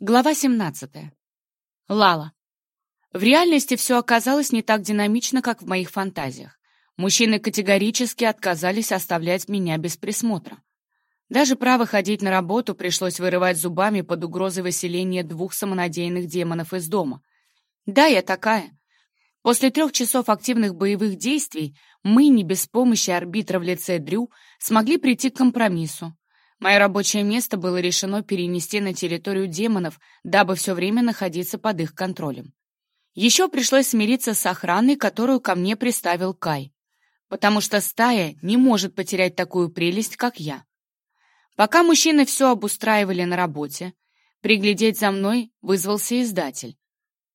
Глава 17. Лала. В реальности все оказалось не так динамично, как в моих фантазиях. Мужчины категорически отказались оставлять меня без присмотра. Даже право ходить на работу пришлось вырывать зубами под угрозой выселения двух самонадеянных демонов из дома. Да, я такая. После трех часов активных боевых действий мы, не без помощи арбитра в лице Дрю, смогли прийти к компромиссу. Мое рабочее место было решено перенести на территорию демонов, дабы все время находиться под их контролем. Еще пришлось смириться с охраной, которую ко мне приставил Кай, потому что стая не может потерять такую прелесть, как я. Пока мужчины все обустраивали на работе, приглядеть за мной вызвался издатель.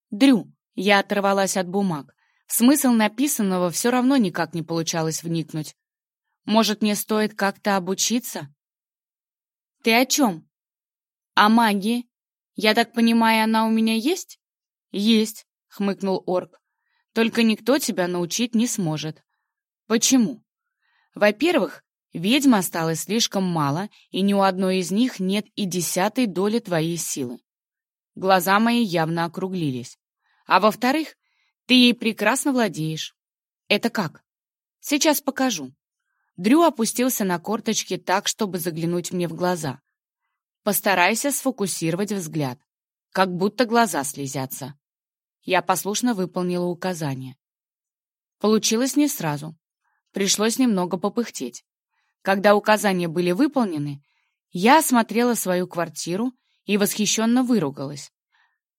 «Дрю», я оторвалась от бумаг. Смысл написанного все равно никак не получалось вникнуть. Может, мне стоит как-то обучиться? «Ты о чем?» «О магии. Я так понимаю, она у меня есть?» «Есть», — хмыкнул орк. «Только никто тебя научить не сможет». «Почему?» «Во-первых, ведьм осталось слишком мало, и ни у одной из них нет и десятой доли твоей силы». Глаза мои явно округлились. «А во-вторых, ты ей прекрасно владеешь». «Это как?» «Сейчас покажу». Дрю опустился на корточки так, чтобы заглянуть мне в глаза. Постарайся сфокусировать взгляд, как будто глаза слезятся. Я послушно выполнила указание. Получилось не сразу. Пришлось немного попыхтеть. Когда указания были выполнены, я осмотрела свою квартиру и восхищенно выругалась.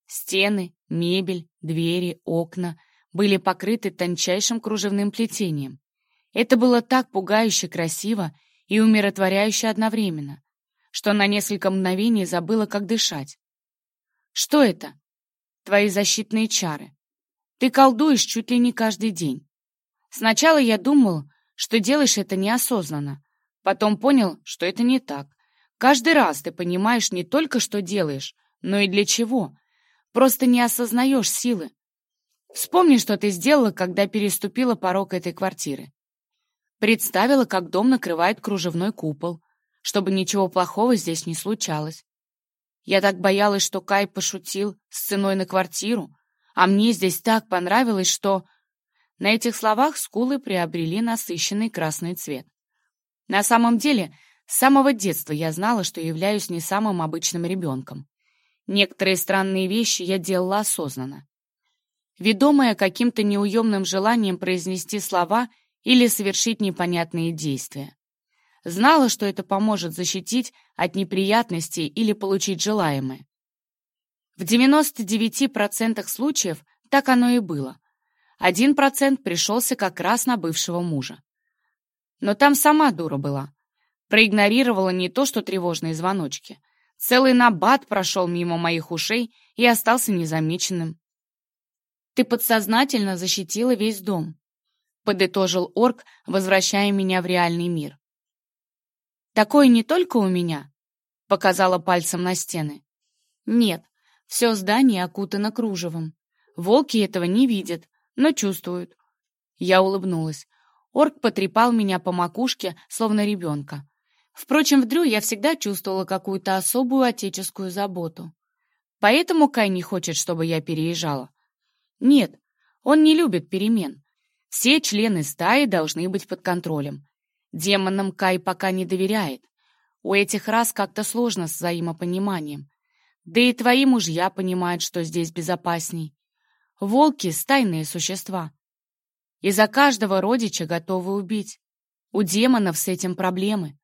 Стены, мебель, двери, окна были покрыты тончайшим кружевным плетением. Это было так пугающе красиво и умиротворяюще одновременно, что на несколько мгновений забыла, как дышать. «Что это?» «Твои защитные чары. Ты колдуешь чуть ли не каждый день. Сначала я думал, что делаешь это неосознанно, потом понял, что это не так. Каждый раз ты понимаешь не только, что делаешь, но и для чего. Просто не осознаешь силы. Вспомни, что ты сделала, когда переступила порог этой квартиры. Представила, как дом накрывает кружевной купол, чтобы ничего плохого здесь не случалось. Я так боялась, что Кай пошутил с ценой на квартиру, а мне здесь так понравилось, что... На этих словах скулы приобрели насыщенный красный цвет. На самом деле, с самого детства я знала, что являюсь не самым обычным ребенком. Некоторые странные вещи я делала осознанно. Ведомая каким-то неуемным желанием произнести слова или совершить непонятные действия. Знала, что это поможет защитить от неприятностей или получить желаемое. В 99% случаев так оно и было. Один процент пришелся как раз на бывшего мужа. Но там сама дура была. Проигнорировала не то, что тревожные звоночки. Целый набат прошел мимо моих ушей и остался незамеченным. Ты подсознательно защитила весь дом. — подытожил орк, возвращая меня в реальный мир. «Такое не только у меня», — показала пальцем на стены. «Нет, все здание окутано кружевом. Волки этого не видят, но чувствуют». Я улыбнулась. Орк потрепал меня по макушке, словно ребенка. Впрочем, в Дрю я всегда чувствовала какую-то особую отеческую заботу. Поэтому Кай не хочет, чтобы я переезжала. Нет, он не любит перемен. Все члены стаи должны быть под контролем. Демонам Кай пока не доверяет. У этих рас как-то сложно с взаимопониманием. Да и твои мужья понимают, что здесь безопасней. Волки — стайные существа. И за каждого родича готовы убить. У демонов с этим проблемы.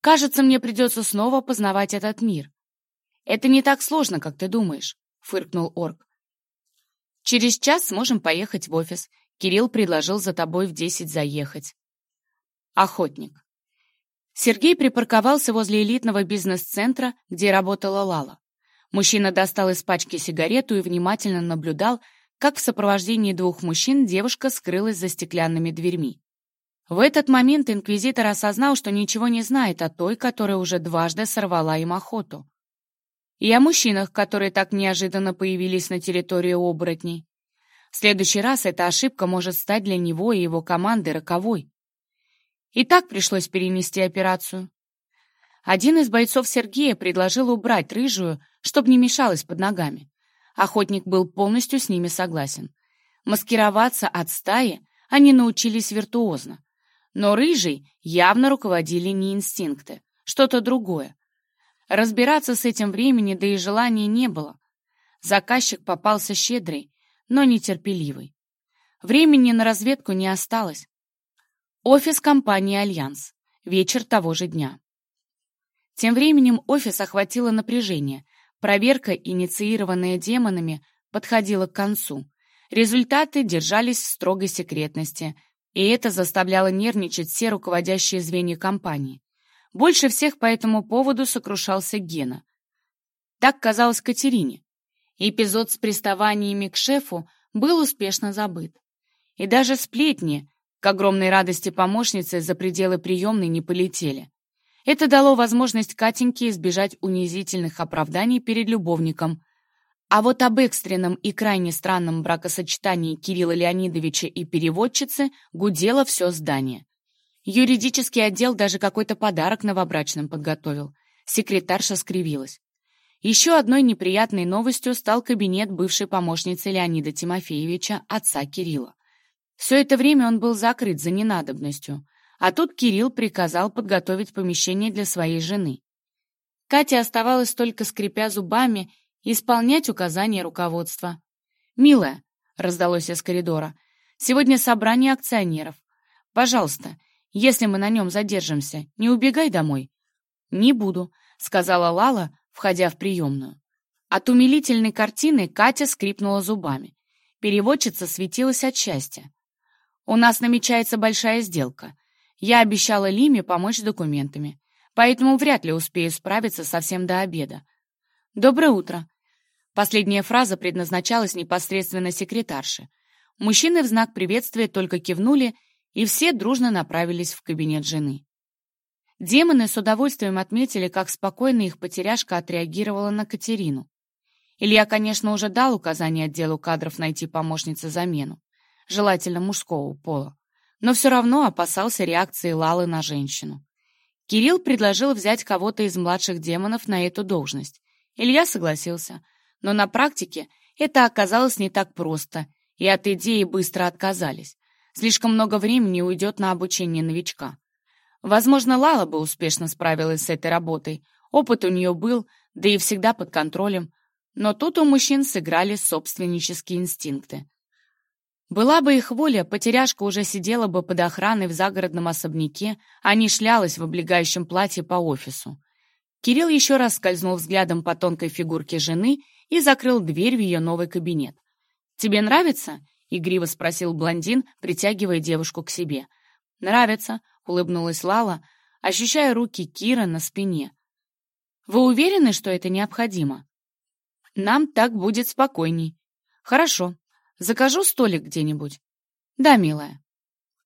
Кажется, мне придется снова познавать этот мир. Это не так сложно, как ты думаешь, — фыркнул орк. Через час сможем поехать в офис Кирилл предложил за тобой в десять заехать. Охотник. Сергей припарковался возле элитного бизнес-центра, где работала Лала. Мужчина достал из пачки сигарету и внимательно наблюдал, как в сопровождении двух мужчин девушка скрылась за стеклянными дверьми. В этот момент инквизитор осознал, что ничего не знает о той, которая уже дважды сорвала им охоту. И о мужчинах, которые так неожиданно появились на территории оборотней. В следующий раз эта ошибка может стать для него и его команды роковой. И так пришлось перенести операцию. Один из бойцов Сергея предложил убрать рыжую, чтобы не мешалась под ногами. Охотник был полностью с ними согласен. Маскироваться от стаи они научились виртуозно. Но рыжий явно руководили не инстинкты, что-то другое. Разбираться с этим времени, да и желания не было. Заказчик попался щедрый, но нетерпеливый. Времени на разведку не осталось. Офис компании «Альянс». Вечер того же дня. Тем временем офис охватило напряжение. Проверка, инициированная демонами, подходила к концу. Результаты держались в строгой секретности, и это заставляло нервничать все руководящие звенья компании. Больше всех по этому поводу сокрушался Гена. Так казалось Катерине. Эпизод с приставаниями к шефу был успешно забыт. И даже сплетни, к огромной радости помощницы, за пределы приемной не полетели. Это дало возможность Катеньке избежать унизительных оправданий перед любовником. А вот об экстренном и крайне странном бракосочетании Кирилла Леонидовича и переводчицы гудело все здание. Юридический отдел даже какой-то подарок новобрачным подготовил. Секретарша скривилась. Еще одной неприятной новостью стал кабинет бывшей помощницы Леонида Тимофеевича, отца Кирилла. Все это время он был закрыт за ненадобностью, а тут Кирилл приказал подготовить помещение для своей жены. Катя оставалась только, скрипя зубами, исполнять указания руководства. «Милая», — раздалось из коридора, — «сегодня собрание акционеров. Пожалуйста, если мы на нем задержимся, не убегай домой». «Не буду», — сказала Лала, входя в приемную. От умилительной картины Катя скрипнула зубами. Переводчица светилась от счастья. «У нас намечается большая сделка. Я обещала Лиме помочь с документами, поэтому вряд ли успею справиться совсем до обеда. Доброе утро». Последняя фраза предназначалась непосредственно секретарше. Мужчины в знак приветствия только кивнули и все дружно направились в кабинет жены. Демоны с удовольствием отметили, как спокойно их потеряшка отреагировала на Катерину. Илья, конечно, уже дал указание отделу кадров найти помощнице замену, желательно мужского пола, но все равно опасался реакции Лалы на женщину. Кирилл предложил взять кого-то из младших демонов на эту должность. Илья согласился, но на практике это оказалось не так просто, и от идеи быстро отказались. Слишком много времени уйдет на обучение новичка. Возможно, Лала бы успешно справилась с этой работой. Опыт у нее был, да и всегда под контролем. Но тут у мужчин сыграли собственнические инстинкты. Была бы их воля, потеряшка уже сидела бы под охраной в загородном особняке, а не шлялась в облегающем платье по офису. Кирилл еще раз скользнул взглядом по тонкой фигурке жены и закрыл дверь в ее новый кабинет. «Тебе нравится?» — игриво спросил блондин, притягивая девушку к себе. «Нравится», — улыбнулась Лала, ощущая руки Кира на спине. «Вы уверены, что это необходимо?» «Нам так будет спокойней». «Хорошо. Закажу столик где-нибудь». «Да, милая».